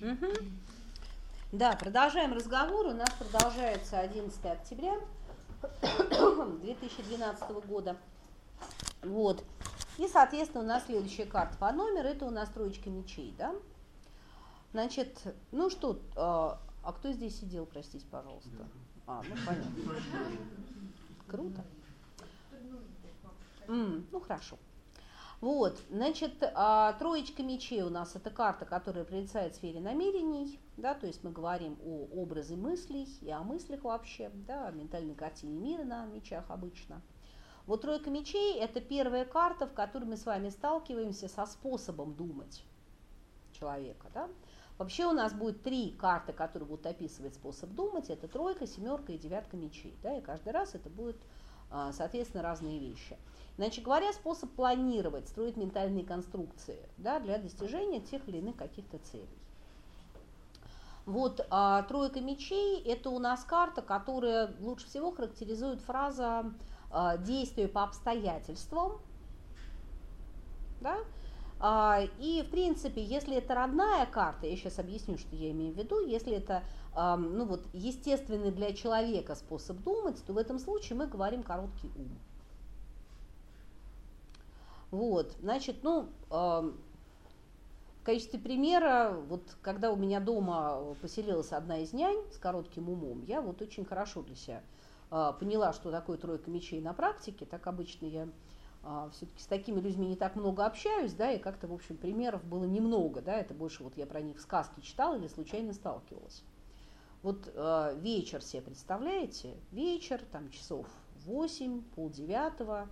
Угу. Да, продолжаем разговор. У нас продолжается 11 октября 2012 года. Вот. И, соответственно, у нас следующая карта по номеру, это у нас троечка мечей, да? Значит, ну что, а, а кто здесь сидел, простите, пожалуйста? А, ну понятно. Круто. Mm, ну хорошо. Вот, значит, а, троечка мечей у нас это карта, которая прилицает в сфере намерений, да, то есть мы говорим о образе мыслей и о мыслях вообще, да, о ментальной картине мира на мечах обычно. Вот тройка мечей – это первая карта, в которой мы с вами сталкиваемся со способом думать человека. Да? Вообще у нас будет три карты, которые будут описывать способ думать. Это тройка, семерка и девятка мечей. Да? И каждый раз это будут, а, соответственно, разные вещи. Иначе говоря, способ планировать, строить ментальные конструкции да, для достижения тех или иных каких-то целей. Вот а, тройка мечей – это у нас карта, которая лучше всего характеризует фраза а, действию по обстоятельствам, да, а, и, в принципе, если это родная карта, я сейчас объясню, что я имею в виду, если это ну, вот, естественный для человека способ думать, то в этом случае мы говорим короткий ум. Вот, значит, ну, в качестве примера, вот когда у меня дома поселилась одна из нянь с коротким умом, я вот очень хорошо для себя а, поняла, что такое тройка мечей на практике, так обычно я а, все-таки с такими людьми не так много общаюсь, да, и как-то, в общем, примеров было немного, да, это больше вот я про них в сказке читала или случайно сталкивалась. Вот э, вечер себе представляете, вечер, там часов 8, полдевятого,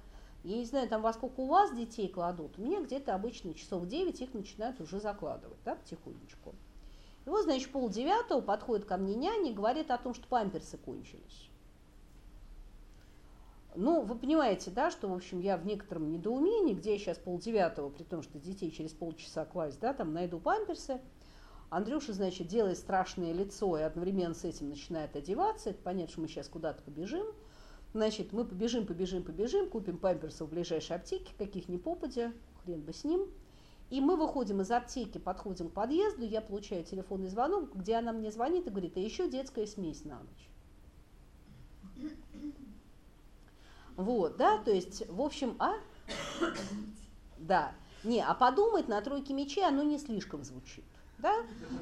я не знаю, там во сколько у вас детей кладут, у меня где-то обычно часов 9 их начинают уже закладывать, да, потихонечку. И вот, значит, полдевятого подходит ко мне няня и говорит о том, что памперсы кончились. Ну, вы понимаете, да, что, в общем, я в некотором недоумении, где я сейчас полдевятого, при том, что детей через полчаса класть, да, там найду памперсы. Андрюша, значит, делает страшное лицо и одновременно с этим начинает одеваться. Это понятно, что мы сейчас куда-то побежим. Значит, мы побежим, побежим, побежим, купим памперсы в ближайшей аптеке, каких ни попадя, хрен бы с ним. И мы выходим из аптеки, подходим к подъезду, я получаю телефонный звонок, где она мне звонит и говорит, а еще детская смесь на ночь. Вот, да, то есть, в общем, а? Да. Не, а подумать на тройке мечей оно не слишком звучит. Да?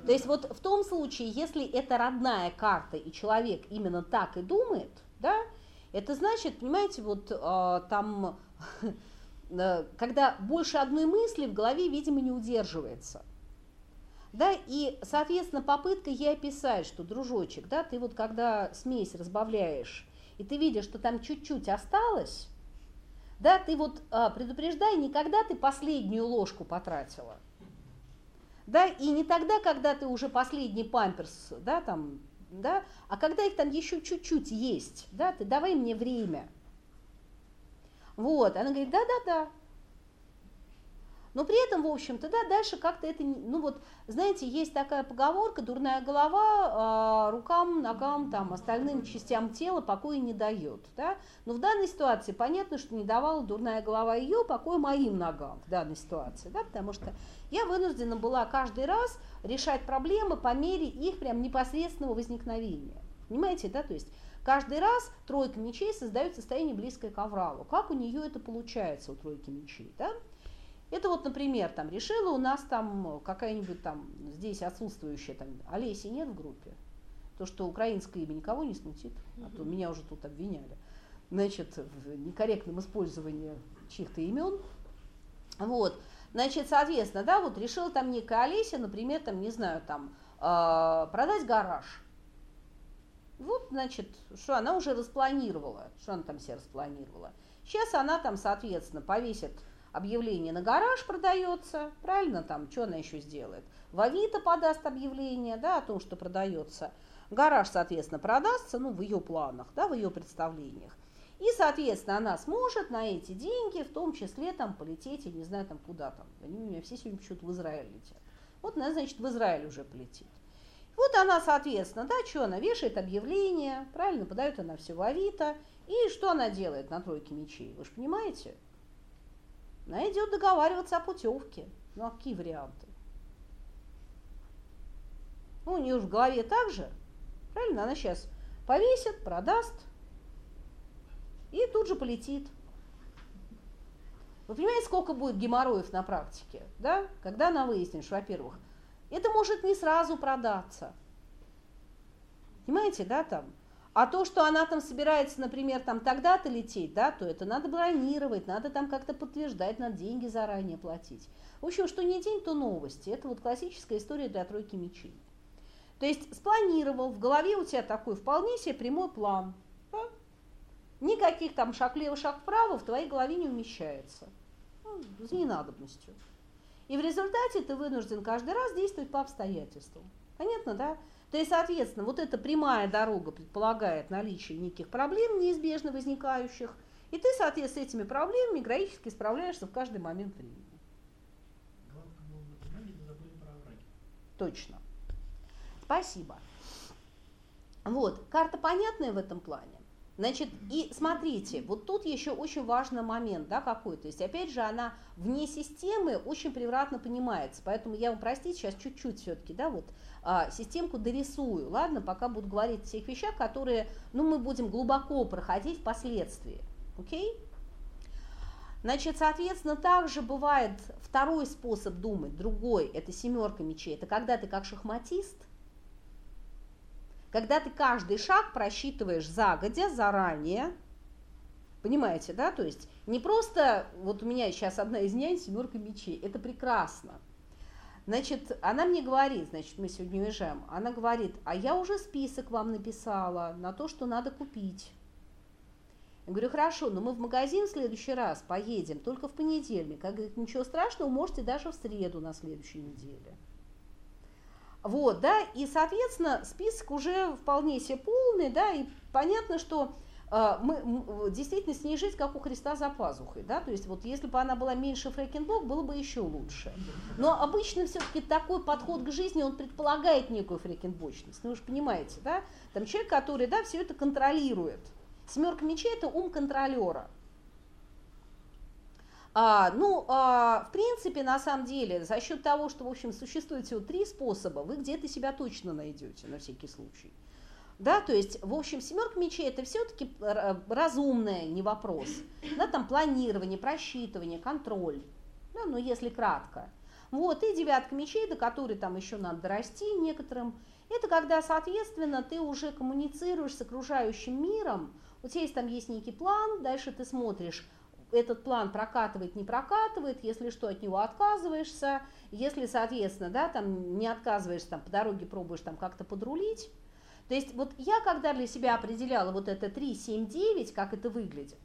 То есть вот в том случае, если это родная карта, и человек именно так и думает, да, это значит, понимаете, вот э, там, э, когда больше одной мысли в голове, видимо, не удерживается. Да, и, соответственно, попытка ей описать, что, дружочек, да, ты вот когда смесь разбавляешь и ты видишь, что там чуть-чуть осталось, да, ты вот а, предупреждай, не когда ты последнюю ложку потратила, да, и не тогда, когда ты уже последний памперс, да, там, да, а когда их там еще чуть-чуть есть, да, ты давай мне время. Вот, она говорит, да-да-да, но при этом, в общем-то, да, дальше как-то это, ну вот, знаете, есть такая поговорка, дурная голова э, рукам, ногам, там, остальным частям тела покоя не дает, да. Но в данной ситуации понятно, что не давала дурная голова ее покоя моим ногам в данной ситуации, да, потому что я вынуждена была каждый раз решать проблемы по мере их прям непосредственного возникновения. Понимаете, да, то есть каждый раз тройка мечей создает состояние близкое к авралу. Как у нее это получается, у тройки мечей, да? Это вот, например, там решила у нас там какая-нибудь там здесь отсутствующая там Олеси нет в группе. То, что украинское имя никого не смутит, а то меня уже тут обвиняли. Значит, в некорректном использовании чьих-то имен. Вот. Значит, соответственно, да, вот решила там некая Олеся, например, там, не знаю, там, э, продать гараж. Вот, значит, что она уже распланировала, что она там себе распланировала. Сейчас она там, соответственно, повесит объявление на гараж продается, правильно, там, что она еще сделает? В Авито подаст объявление, да, о том, что продается. Гараж, соответственно, продастся, ну, в ее планах, да, в ее представлениях. И, соответственно, она сможет на эти деньги, в том числе, там, полететь, я не знаю, там, куда там. Они у меня все сегодня почему-то в Израиль летят. Вот она, значит, в Израиль уже полетит. Вот она, соответственно, да, что она вешает объявление, правильно, подает она все в Авито. И что она делает на тройке мечей? Вы же понимаете? Она идет договариваться о путевке. Ну а какие варианты? Ну, у нее в голове так же, правильно? Она сейчас повесит, продаст и тут же полетит. Вы понимаете, сколько будет геморроев на практике, да? Когда она выяснит, что, во-первых, это может не сразу продаться. Понимаете, да, там? А то, что она там собирается, например, там тогда-то лететь, да, то это надо бронировать, надо там как-то подтверждать, надо деньги заранее платить. В общем, что не день, то новости. Это вот классическая история для тройки мечей. То есть спланировал, в голове у тебя такой вполне себе прямой план. Никаких там шаг влево, шаг вправо в твоей голове не умещается. Ну, с ненадобностью. И в результате ты вынужден каждый раз действовать по обстоятельствам. Понятно, да? То есть, соответственно, вот эта прямая дорога предполагает наличие неких проблем, неизбежно возникающих, и ты, соответственно, с этими проблемами героически справляешься в каждый момент времени. Точно. Спасибо. Вот, карта понятная в этом плане? Значит, и смотрите, вот тут еще очень важный момент, да, какой, то есть, опять же, она вне системы очень превратно понимается, поэтому я вам, простите, сейчас чуть-чуть все-таки, да, вот, а, системку дорисую, ладно, пока буду говорить о тех вещах, которые, ну, мы будем глубоко проходить впоследствии, окей? Значит, соответственно, также бывает второй способ думать, другой, это семерка мечей, это когда ты как шахматист – когда ты каждый шаг просчитываешь загодя, заранее, понимаете, да, то есть не просто, вот у меня сейчас одна из нянь, семерка мечей, это прекрасно. Значит, она мне говорит, значит, мы сегодня уезжаем, она говорит, а я уже список вам написала на то, что надо купить. Я говорю, хорошо, но мы в магазин в следующий раз поедем только в понедельник. Я говорю, ничего страшного, можете даже в среду на следующей неделе. Вот, да, и, соответственно, список уже вполне себе полный, да, и понятно, что э, мы, действительно с ней жить, как у Христа за пазухой, да, то есть вот если бы она была меньше фрекенблок, было бы еще лучше. Но обычно все-таки такой подход к жизни, он предполагает некую фрекенбочность, ну вы же понимаете, да, там человек, который, да, все это контролирует. Семерка мечей – это ум контролера. А, ну, а, в принципе, на самом деле, за счет того, что, в общем, существует всего три способа, вы где-то себя точно найдете, на всякий случай. Да, то есть, в общем, семерка мечей это все-таки разумное, не вопрос. Да, там планирование, просчитывание, контроль. Да, ну, если кратко. Вот, и девятка мечей, до которой там еще надо дорасти некоторым. Это когда, соответственно, ты уже коммуницируешь с окружающим миром, у тебя есть там есть некий план, дальше ты смотришь, этот план прокатывает, не прокатывает, если что, от него отказываешься, если, соответственно, да, там не отказываешься, там по дороге пробуешь там как-то подрулить. То есть вот я когда для себя определяла вот это 3, 7, 9, как это выглядит,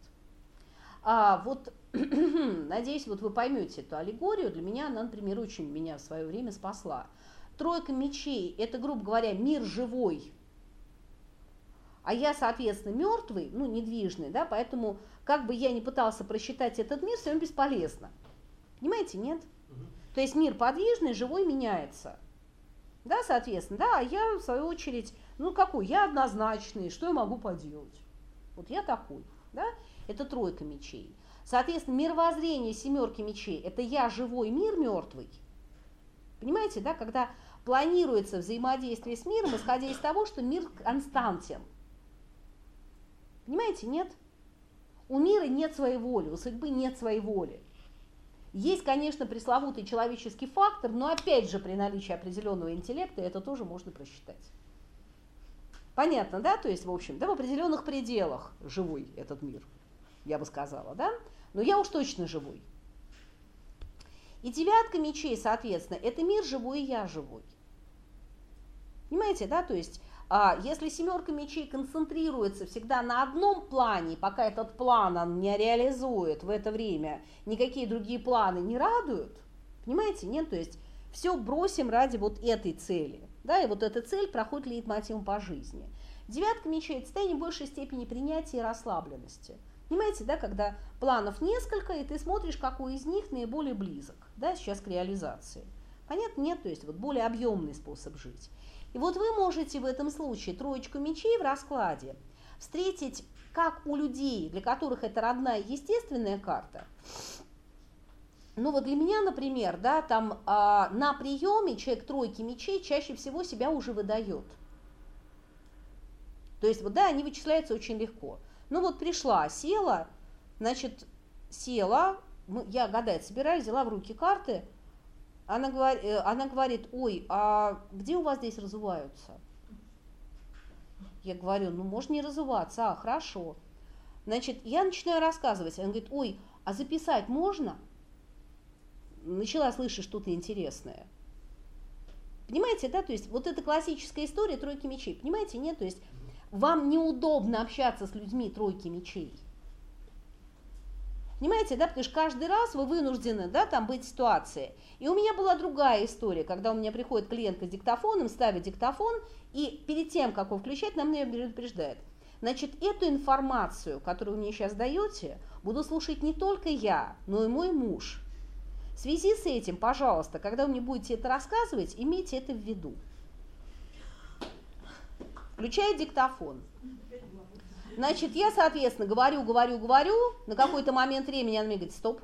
а, вот, надеюсь, вот вы поймете эту аллегорию, для меня она, например, очень меня в свое время спасла. Тройка мечей – это, грубо говоря, мир живой, а я, соответственно, мертвый, ну, недвижный, да, поэтому как бы я ни пытался просчитать этот мир, все равно бесполезно. Понимаете, нет? То есть мир подвижный, живой меняется. Да, соответственно, да, а я, в свою очередь, ну какой, я однозначный, что я могу поделать? Вот я такой, да, это тройка мечей. Соответственно, мировоззрение семерки мечей – это я живой мир мертвый. Понимаете, да, когда планируется взаимодействие с миром, исходя из того, что мир константен. Понимаете, нет? У мира нет своей воли, у судьбы нет своей воли. Есть, конечно, пресловутый человеческий фактор, но опять же при наличии определенного интеллекта это тоже можно просчитать. Понятно, да? То есть, в общем, да, в определенных пределах живой этот мир, я бы сказала, да? Но я уж точно живой. И девятка мечей, соответственно, это мир живой и я живой. Понимаете, да? То есть если семерка мечей концентрируется всегда на одном плане, пока этот план он не реализует в это время, никакие другие планы не радуют, понимаете, нет, то есть все бросим ради вот этой цели, да, и вот эта цель проходит лейтмотивом по жизни. Девятка мечей – это состояние большей степени принятия и расслабленности. Понимаете, да, когда планов несколько, и ты смотришь, какой из них наиболее близок, да, сейчас к реализации. Понятно? Нет, то есть вот более объемный способ жить. И вот вы можете в этом случае троечку мечей в раскладе встретить как у людей, для которых это родная естественная карта, ну вот для меня, например, да, там а, на приеме человек тройки мечей чаще всего себя уже выдает. То есть вот да, они вычисляются очень легко. Ну вот пришла, села, значит, села, я гадать собираюсь, взяла в руки карты, она, говорит, э, она говорит, ой, а где у вас здесь разуваются? Я говорю, ну можно не разуваться, а, хорошо. Значит, я начинаю рассказывать, она говорит, ой, а записать можно? Начала слышать что-то интересное. Понимаете, да, то есть вот эта классическая история тройки мечей, понимаете, нет, то есть вам неудобно общаться с людьми тройки мечей. Понимаете, да, потому что каждый раз вы вынуждены, да, там быть в ситуации. И у меня была другая история, когда у меня приходит клиентка с диктофоном, ставит диктофон, и перед тем, как его включать, нам меня предупреждает. Значит, эту информацию, которую вы мне сейчас даете, буду слушать не только я, но и мой муж. В связи с этим, пожалуйста, когда вы мне будете это рассказывать, имейте это в виду. Включая диктофон. Значит, я, соответственно, говорю, говорю, говорю, на какой-то момент времени она мне говорит, стоп.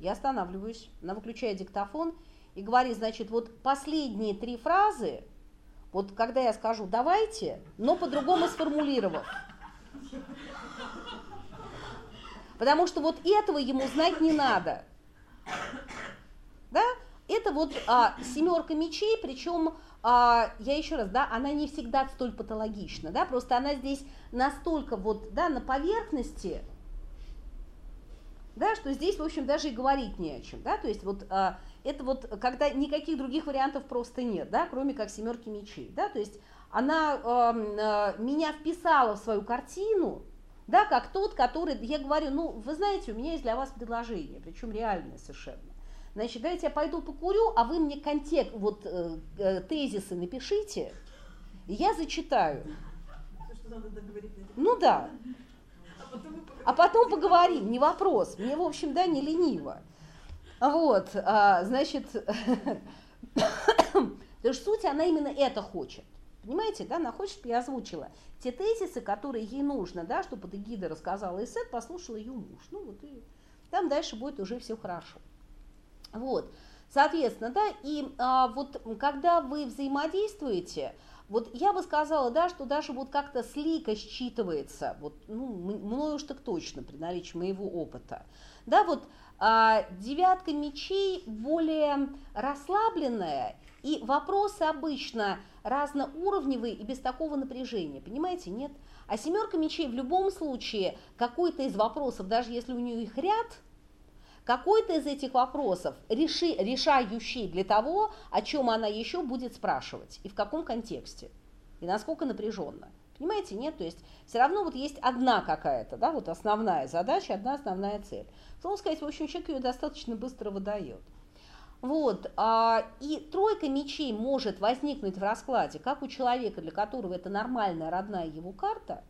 Я останавливаюсь, она выключает диктофон и говорит, значит, вот последние три фразы, вот когда я скажу «давайте», но по-другому сформулировав. Потому что вот этого ему знать не надо. Это вот а, семерка мечей, причем а, я еще раз, да, она не всегда столь патологична, да, просто она здесь настолько вот, да, на поверхности, да, что здесь, в общем, даже и говорить не о чем, да, то есть вот а, это вот, когда никаких других вариантов просто нет, да, кроме как семерки мечей, да, то есть она а, а, меня вписала в свою картину, да, как тот, который, я говорю, ну, вы знаете, у меня есть для вас предложение, причем реальное совершенно. Значит, давайте я пойду покурю, а вы мне контекст, вот э, э, тезисы напишите, и я зачитаю. Ну да. А потом поговорим, не вопрос. Мне, в общем, да, не лениво. Вот, а, значит, потому что суть, она именно это хочет. Понимаете, да, она хочет, чтобы я озвучила те тезисы, которые ей нужно, да, чтобы эта гида рассказала Эссет, послушал ее муж. Ну вот и там дальше будет уже все хорошо. Вот, соответственно, да, и а, вот когда вы взаимодействуете, вот я бы сказала, да, что даже вот как-то слика считывается, вот, ну, мною уж так точно, при наличии моего опыта, да, вот а, девятка мечей более расслабленная, и вопросы обычно разноуровневые и без такого напряжения, понимаете, нет? А семерка мечей в любом случае какой-то из вопросов, даже если у нее их ряд – какой-то из этих вопросов реши, решающий для того, о чем она еще будет спрашивать и в каком контексте, и насколько напряженно. Понимаете, нет? То есть все равно вот есть одна какая-то, да, вот основная задача, одна основная цель. Словно сказать, в общем, человек ее достаточно быстро выдает. Вот, а, и тройка мечей может возникнуть в раскладе, как у человека, для которого это нормальная родная его карта,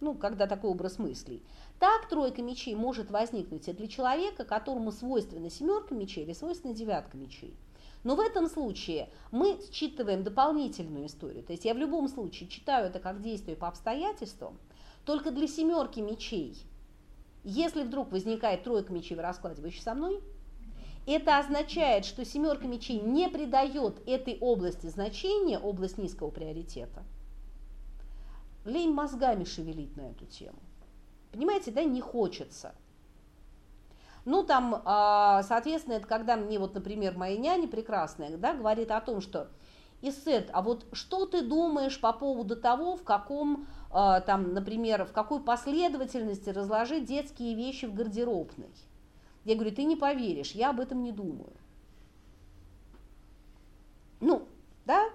ну, когда такой образ мыслей, так тройка мечей может возникнуть и для человека, которому свойственна семерка мечей или свойственна девятка мечей. Но в этом случае мы считываем дополнительную историю. То есть я в любом случае читаю это как действие по обстоятельствам, только для семерки мечей. Если вдруг возникает тройка мечей в раскладе, вы еще со мной? Это означает, что семерка мечей не придает этой области значения, область низкого приоритета. Лень мозгами шевелить на эту тему. Понимаете, да, не хочется. Ну, там, а, соответственно, это когда мне, вот, например, моя няня прекрасная, да, говорит о том, что Исет, а вот что ты думаешь по поводу того, в каком, а, там, например, в какой последовательности разложить детские вещи в гардеробной? Я говорю, ты не поверишь, я об этом не думаю. Ну, да,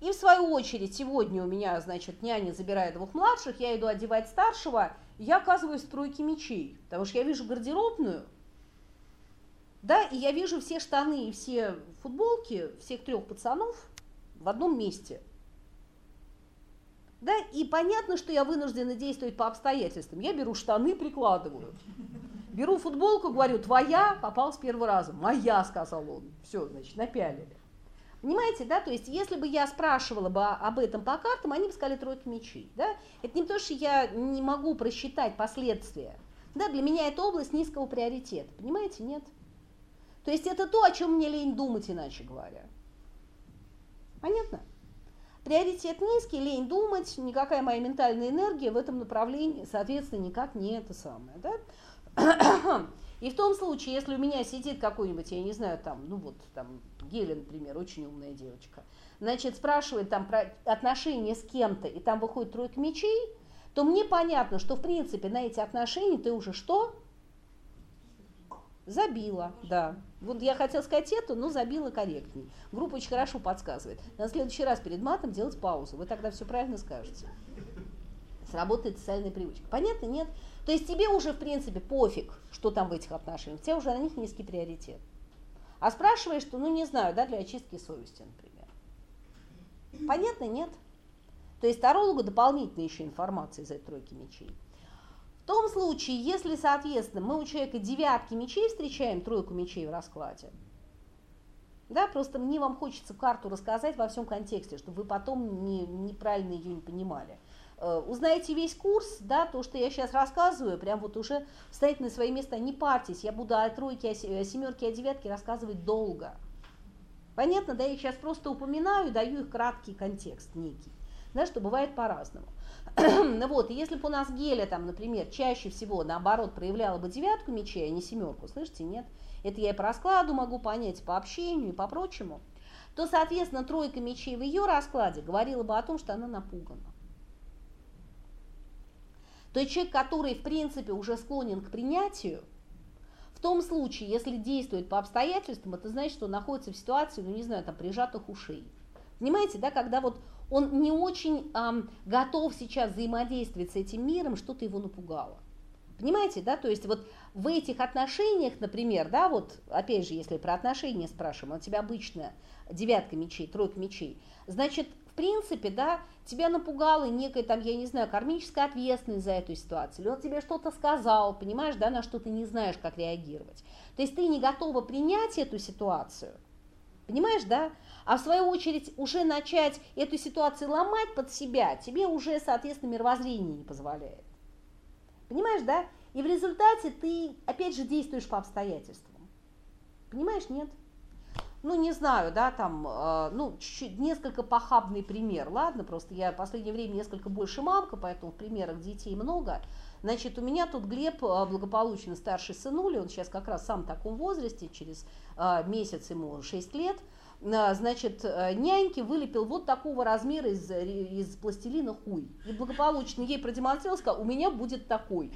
и в свою очередь сегодня у меня, значит, няня забирает двух младших, я иду одевать старшего, я оказываюсь в тройке мечей, потому что я вижу гардеробную, да, и я вижу все штаны и все футболки всех трех пацанов в одном месте. Да, и понятно, что я вынуждена действовать по обстоятельствам. Я беру штаны, прикладываю. Беру футболку, говорю, твоя, попал с первого раза. Моя, сказал он. Все, значит, напялили. Понимаете, да, то есть если бы я спрашивала бы об этом по картам, они бы сказали тройка мечей, да. Это не то, что я не могу просчитать последствия. Да, для меня это область низкого приоритета, понимаете, нет? То есть это то, о чем мне лень думать, иначе говоря. Понятно? Приоритет низкий, лень думать, никакая моя ментальная энергия в этом направлении, соответственно, никак не это самое. Да? И в том случае, если у меня сидит какой-нибудь, я не знаю, там, ну вот, там, Геля, например, очень умная девочка, значит, спрашивает там про отношения с кем-то, и там выходит тройка мечей, то мне понятно, что, в принципе, на эти отношения ты уже что? Забила, да. Вот я хотела сказать эту, но забила корректней. Группа очень хорошо подсказывает. На следующий раз перед матом делать паузу. Вы тогда все правильно скажете. Сработает социальная привычка. Понятно? Нет? То есть тебе уже, в принципе, пофиг, что там в этих отношениях. У тебя уже на них низкий приоритет. А спрашиваешь, что, ну, не знаю, да, для очистки совести, например. Понятно? Нет? То есть тарологу дополнительная еще информация из этой тройки мечей. В том случае, если, соответственно, мы у человека девятки мечей встречаем, тройку мечей в раскладе, да, просто мне вам хочется карту рассказать во всем контексте, чтобы вы потом не, неправильно ее не понимали. Э, узнаете весь курс, да, то, что я сейчас рассказываю, прям вот уже вставить на свои места, не парьтесь, я буду о тройке, о семерке, о девятке рассказывать долго. Понятно, да, я сейчас просто упоминаю, даю их краткий контекст некий, да, что бывает по-разному. ну вот, если бы у нас геля, там, например, чаще всего, наоборот, проявляла бы девятку мечей, а не семерку, слышите, нет? Это я и по раскладу могу понять, по общению и по прочему. То, соответственно, тройка мечей в ее раскладе говорила бы о том, что она напугана. То есть человек, который, в принципе, уже склонен к принятию, в том случае, если действует по обстоятельствам, это значит, что он находится в ситуации, ну не знаю, там прижатых ушей. Понимаете, да, когда вот он не очень эм, готов сейчас взаимодействовать с этим миром, что-то его напугало. Понимаете, да, то есть вот в этих отношениях, например, да, вот опять же, если про отношения спрашиваем, у тебя обычная девятка мечей, тройка мечей, значит, принципе, да, тебя напугала некая там, я не знаю, кармическая ответственность за эту ситуацию, или он тебе что-то сказал, понимаешь, да, на что ты не знаешь, как реагировать. То есть ты не готова принять эту ситуацию, понимаешь, да, а в свою очередь уже начать эту ситуацию ломать под себя, тебе уже, соответственно, мировоззрение не позволяет. Понимаешь, да? И в результате ты, опять же, действуешь по обстоятельствам. Понимаешь, нет? Ну, не знаю, да, там, э, ну, чуть-чуть, несколько похабный пример, ладно, просто я в последнее время несколько больше мамка, поэтому в примерах детей много. Значит, у меня тут Глеб, э, благополучно старший сынуля, он сейчас как раз сам в таком возрасте, через э, месяц ему 6 лет, значит, э, няньки вылепил вот такого размера из, из пластилина хуй. И благополучно ей продемонстрировал, сказал, у меня будет такой.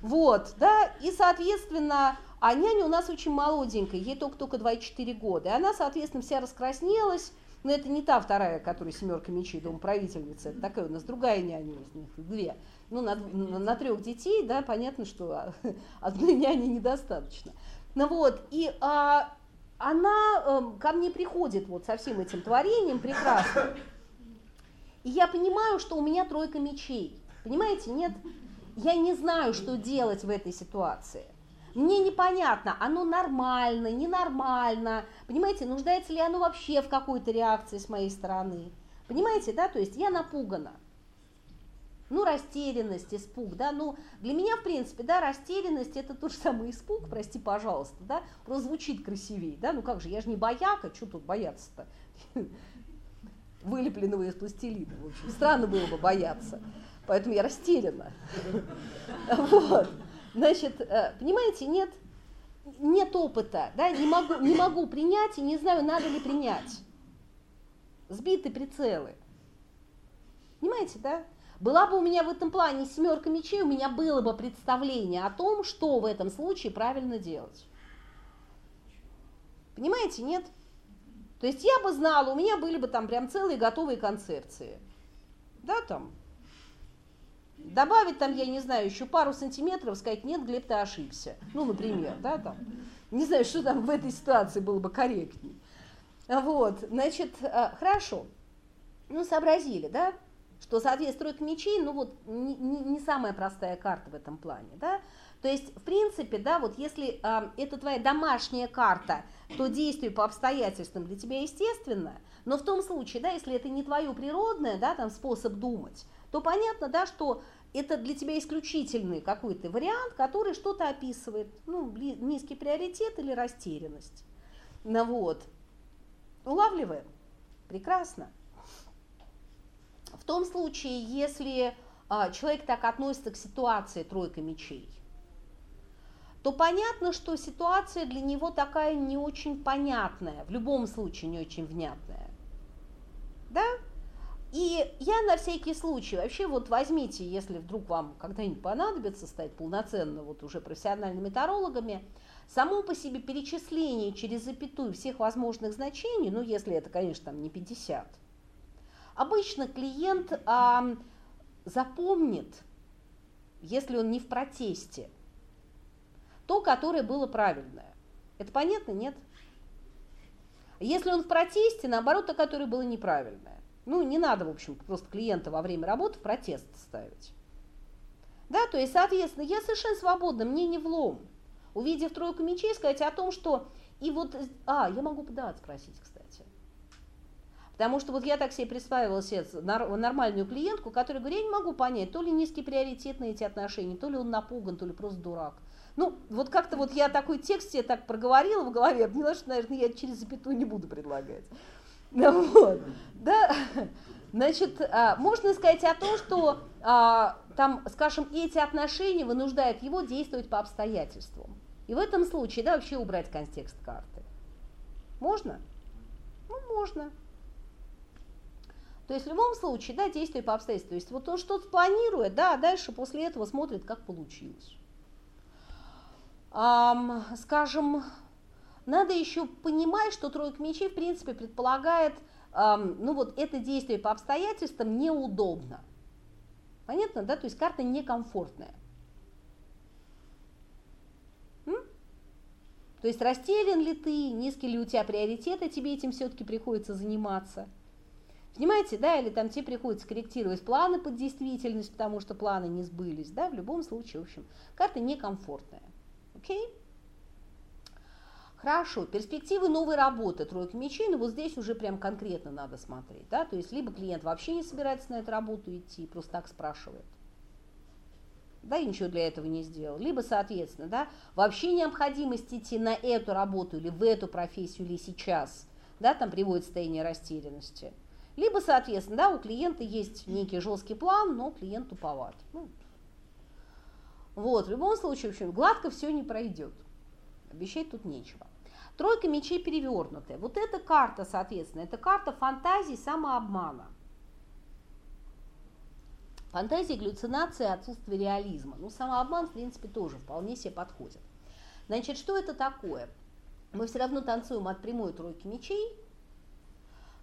Вот, да, и, соответственно, а няня у нас очень молоденькая, ей только-только 24 года. И она, соответственно, вся раскраснелась, но это не та вторая, которая семерка мечей, домоправительница, это такая у нас другая няня, у них две. Ну, на, на, на трех детей, да, понятно, что одной няни недостаточно. Ну вот, и а, она э, ко мне приходит вот со всем этим творением прекрасно. И я понимаю, что у меня тройка мечей. Понимаете, нет? Я не знаю, что делать в этой ситуации. Мне непонятно, оно нормально, ненормально. Понимаете, нуждается ли оно вообще в какой-то реакции с моей стороны. Понимаете, да? То есть я напугана. Ну, растерянность, испуг, да, ну, для меня, в принципе, да, растерянность это тот же самый испуг, прости, пожалуйста, да, просто звучит красивее, да, ну как же, я же не бояка, что тут бояться-то, вылепленного из пластилина, в общем, странно было бы бояться, поэтому я растеряна, вот, значит, э, понимаете, нет, нет опыта, да, не могу, не могу принять и не знаю, надо ли принять, сбиты прицелы, понимаете, да, была бы у меня в этом плане семерка мечей, у меня было бы представление о том, что в этом случае правильно делать. Понимаете, нет? То есть я бы знала, у меня были бы там прям целые готовые концепции. Да, там. Добавить там, я не знаю, еще пару сантиметров, сказать, нет, Глеб, ты ошибся. Ну, например, да, там. Не знаю, что там в этой ситуации было бы корректней. Вот, значит, э, хорошо. Ну, сообразили, да? что соответствует мечей, ну вот не, не, самая простая карта в этом плане, да. То есть, в принципе, да, вот если э, это твоя домашняя карта, то действие по обстоятельствам для тебя естественно, но в том случае, да, если это не твое природное, да, там способ думать, то понятно, да, что это для тебя исключительный какой-то вариант, который что-то описывает, ну, низкий приоритет или растерянность. Ну вот. Улавливаем? Прекрасно. В том случае, если а, человек так относится к ситуации тройка мечей, то понятно, что ситуация для него такая не очень понятная, в любом случае не очень внятная. И я на всякий случай, вообще вот возьмите, если вдруг вам когда-нибудь понадобится стать полноценно вот уже профессиональными тарологами, само по себе перечисление через запятую всех возможных значений, ну если это, конечно, там не 50, обычно клиент а, запомнит, если он не в протесте, то, которое было правильное. Это понятно, нет? Если он в протесте, наоборот, то, которое было неправильное. Ну, не надо, в общем, просто клиента во время работы в протест ставить. Да, то есть, соответственно, я совершенно свободна, мне не влом. Увидев тройку мечей, сказать о том, что и вот, а, я могу да спросить, кстати. Потому что вот я так себе представила себе нормальную клиентку, которая говорит, я не могу понять, то ли низкий приоритет на эти отношения, то ли он напуган, то ли просто дурак. Ну, вот как-то вот я такой текст себе так проговорила в голове, я поняла, что, наверное, я через запятую не буду предлагать. Ну, вот, да, значит, а, можно сказать о том, что а, там, скажем, эти отношения вынуждают его действовать по обстоятельствам. И в этом случае, да, вообще убрать контекст карты. Можно? Ну, можно. То есть в любом случае, да, действие по обстоятельствам. То есть вот он что-то планирует, да, а дальше после этого смотрит, как получилось. Эм, скажем, надо еще понимать, что тройка мечей, в принципе, предполагает, эм, ну вот это действие по обстоятельствам неудобно. Понятно, да? То есть карта некомфортная. М? То есть растерян ли ты, низкий ли у тебя приоритеты, тебе этим все-таки приходится заниматься. Понимаете, да, или там тебе приходится корректировать планы под действительность, потому что планы не сбылись, да, в любом случае, в общем, карта некомфортная. Окей? Хорошо, перспективы новой работы, тройка мечей, но вот здесь уже прям конкретно надо смотреть, да, то есть либо клиент вообще не собирается на эту работу идти, просто так спрашивает, да, и ничего для этого не сделал, либо, соответственно, да, вообще необходимость идти на эту работу или в эту профессию или сейчас, да, там приводит состояние растерянности, либо, соответственно, да, у клиента есть некий жесткий план, но клиент туповат. Ну, вот, в любом случае, в общем, гладко все не пройдет. Обещать тут нечего. Тройка мечей перевернутая. Вот эта карта, соответственно, это карта фантазии самообмана. Фантазия, галлюцинация, отсутствие реализма. Ну, самообман, в принципе, тоже вполне себе подходит. Значит, что это такое? Мы все равно танцуем от прямой тройки мечей,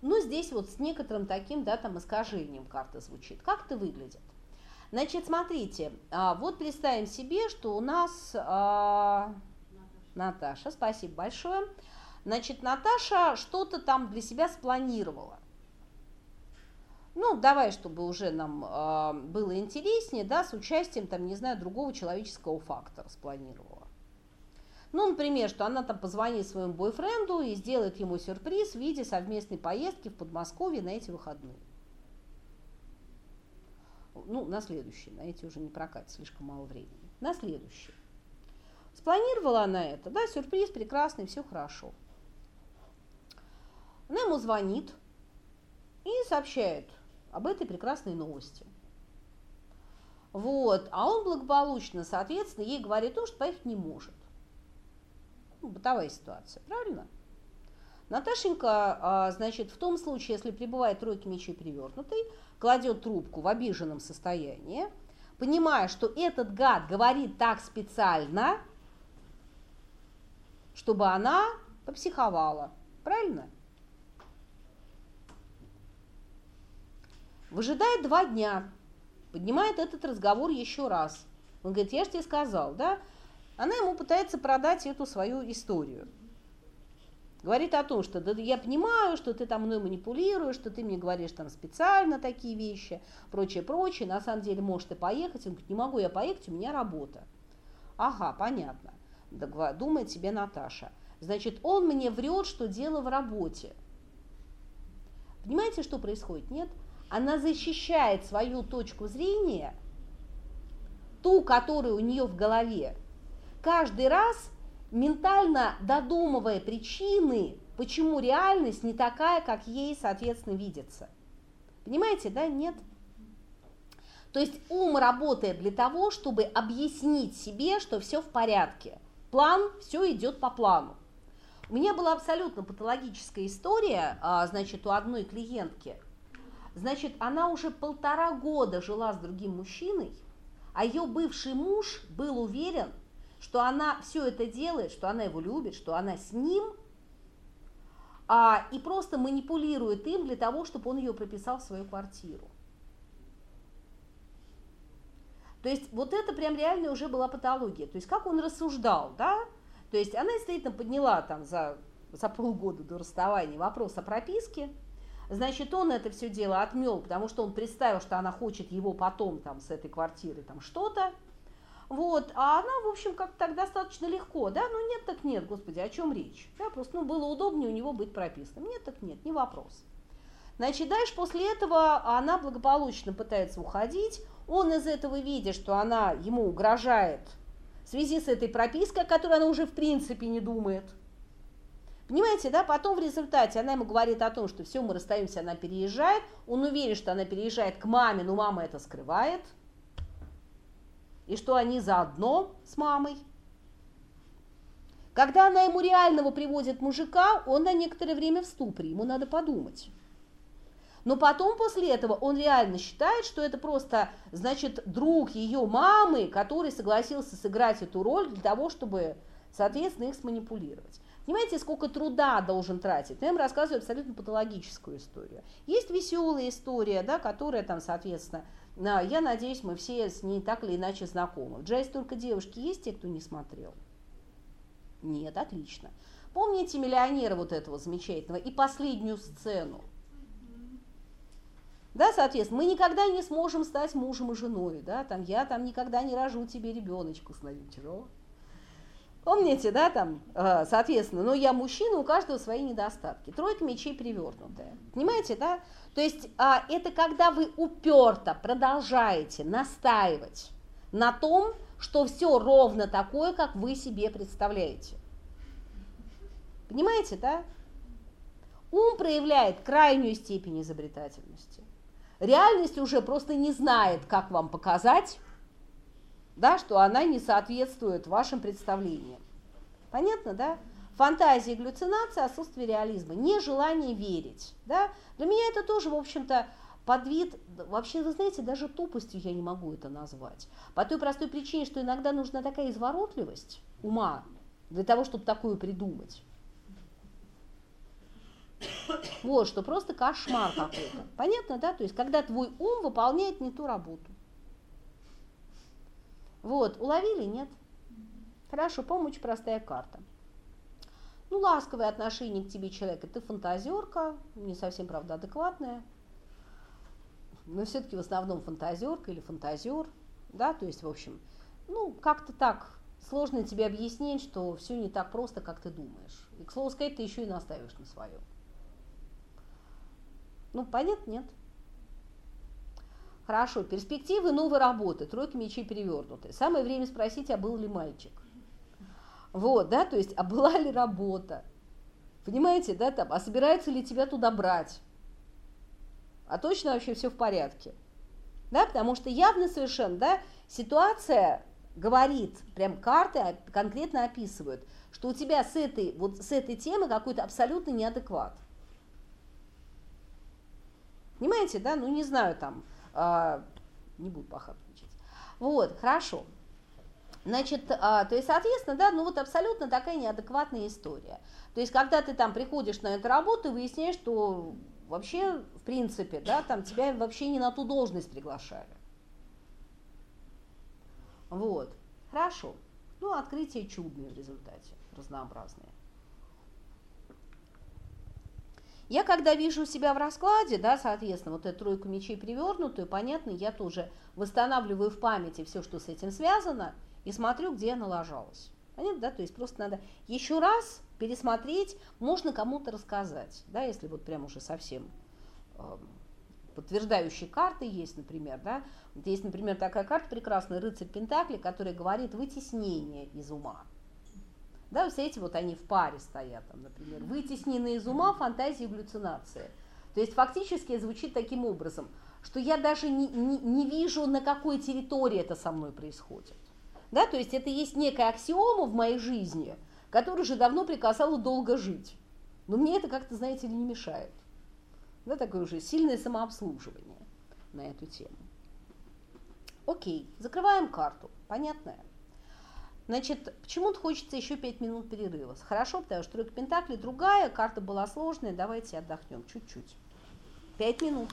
но здесь вот с некоторым таким, да, там искажением карта звучит. Как это выглядит? Значит, смотрите, а, вот представим себе, что у нас а, Наташа, спасибо большое. Значит, Наташа что-то там для себя спланировала. Ну, давай, чтобы уже нам э, было интереснее, да, с участием, там, не знаю, другого человеческого фактора спланировала. Ну, например, что она там позвонит своему бойфренду и сделает ему сюрприз в виде совместной поездки в Подмосковье на эти выходные. Ну, на следующий, на эти уже не прокатит, слишком мало времени. На следующий. Спланировала она это, да, сюрприз прекрасный, все хорошо. Она ему звонит и сообщает об этой прекрасной новости. Вот, а он благополучно, соответственно, ей говорит то, что поехать не может. Ну, бытовая ситуация, правильно? Наташенька, а, значит, в том случае, если прибывает тройки мечей перевернутой, кладет трубку в обиженном состоянии, понимая, что этот гад говорит так специально, чтобы она попсиховала. Правильно? Выжидает два дня, поднимает этот разговор еще раз. Он говорит, я же тебе сказал, да? Она ему пытается продать эту свою историю. Говорит о том, что да, я понимаю, что ты там мной манипулируешь, что ты мне говоришь там специально такие вещи, прочее, прочее. На самом деле, может, и поехать. Он говорит, не могу я поехать, у меня работа. Ага, понятно думает себе Наташа. Значит, он мне врет, что дело в работе. Понимаете, что происходит? Нет? Она защищает свою точку зрения ту, которая у нее в голове, каждый раз ментально додумывая причины, почему реальность не такая, как ей, соответственно, видится. Понимаете, да? Нет. То есть ум работает для того, чтобы объяснить себе, что все в порядке. План, все идет по плану. У меня была абсолютно патологическая история, а, значит, у одной клиентки. Значит, она уже полтора года жила с другим мужчиной, а ее бывший муж был уверен, что она все это делает, что она его любит, что она с ним, а, и просто манипулирует им для того, чтобы он ее прописал в свою квартиру. То есть вот это прям реально уже была патология. То есть как он рассуждал, да? То есть она действительно подняла там за, за полгода до расставания вопрос о прописке. Значит, он это все дело отмел, потому что он представил, что она хочет его потом там с этой квартиры там что-то. Вот, а она, в общем, как так достаточно легко, да, ну нет, так нет, господи, о чем речь? Да, просто, ну, было удобнее у него быть прописанным. Нет, так нет, не вопрос. Значит, дальше после этого она благополучно пытается уходить, он из этого видит, что она ему угрожает в связи с этой пропиской, о которой она уже в принципе не думает. Понимаете, да, потом в результате она ему говорит о том, что все, мы расстаемся, она переезжает, он уверен, что она переезжает к маме, но мама это скрывает, и что они заодно с мамой. Когда она ему реального приводит мужика, он на некоторое время в ступоре, ему надо подумать. Но потом после этого он реально считает, что это просто, значит, друг ее мамы, который согласился сыграть эту роль для того, чтобы, соответственно, их сманипулировать. Понимаете, сколько труда должен тратить? Я вам рассказываю абсолютно патологическую историю. Есть веселая история, да, которая там, соответственно, я надеюсь, мы все с ней так или иначе знакомы. В джазе только девушки есть те, кто не смотрел? Нет, отлично. Помните миллионера вот этого замечательного и последнюю сцену? Да, соответственно, мы никогда не сможем стать мужем и женой, да, там, я там никогда не рожу тебе ребеночку с чего. Помните, да, там, э, соответственно, но я мужчина, у каждого свои недостатки. Тройка мечей перевернутая. Понимаете, да? То есть а, это когда вы уперто продолжаете настаивать на том, что все ровно такое, как вы себе представляете. Понимаете, да? Ум проявляет крайнюю степень изобретательности реальность уже просто не знает, как вам показать, да, что она не соответствует вашим представлениям. Понятно, да? Фантазия, галлюцинация, отсутствие реализма, нежелание верить. Да? Для меня это тоже, в общем-то, под вид, вообще, вы знаете, даже тупостью я не могу это назвать. По той простой причине, что иногда нужна такая изворотливость ума для того, чтобы такое придумать. Вот, что просто кошмар какой-то. Понятно, да? То есть, когда твой ум выполняет не ту работу. Вот, уловили, нет? Хорошо, помощь простая карта. Ну, ласковое отношение к тебе человека, ты фантазерка, не совсем, правда, адекватная, но все-таки в основном фантазерка или фантазер, да, то есть, в общем, ну, как-то так сложно тебе объяснить, что все не так просто, как ты думаешь. И, к слову сказать, ты еще и настаиваешь на своем. Ну, понятно, нет. Хорошо, перспективы новой работы, тройка мечей перевернуты. Самое время спросить, а был ли мальчик. Вот, да, то есть, а была ли работа? Понимаете, да, там, а собирается ли тебя туда брать? А точно вообще все в порядке? Да, потому что явно совершенно, да, ситуация говорит, прям карты конкретно описывают, что у тебя с этой, вот с этой темы какой-то абсолютно неадекват. Понимаете, да? Ну, не знаю, там, э, не буду плохо отвечать. Вот, хорошо. Значит, а, то есть, соответственно, да, ну вот абсолютно такая неадекватная история. То есть, когда ты там приходишь на эту работу, выясняешь, что вообще, в принципе, да, там тебя вообще не на ту должность приглашали. Вот, хорошо. Ну, открытие чудное в результате, разнообразные. Я когда вижу себя в раскладе, да, соответственно, вот эту тройку мечей перевернутую, понятно, я тоже восстанавливаю в памяти все, что с этим связано, и смотрю, где я налажалась. Понятно, да? То есть просто надо еще раз пересмотреть, можно кому-то рассказать, да, если вот прям уже совсем э, подтверждающие карты есть, например, да, есть, например, такая карта прекрасная, рыцарь Пентакли, которая говорит вытеснение из ума. Да, все эти вот они в паре стоят, там, например, вытеснены из ума фантазии и галлюцинации. То есть фактически звучит таким образом, что я даже не, не, не вижу, на какой территории это со мной происходит. Да, то есть это есть некая аксиома в моей жизни, которая уже давно приказала долго жить. Но мне это как-то, знаете ли, не мешает. Да, такое уже сильное самообслуживание на эту тему. Окей, закрываем карту. Понятно? Значит, почему-то хочется еще 5 минут перерыва. Хорошо, потому что тройка пентаклей другая, карта была сложная, давайте отдохнем чуть-чуть. 5 минут.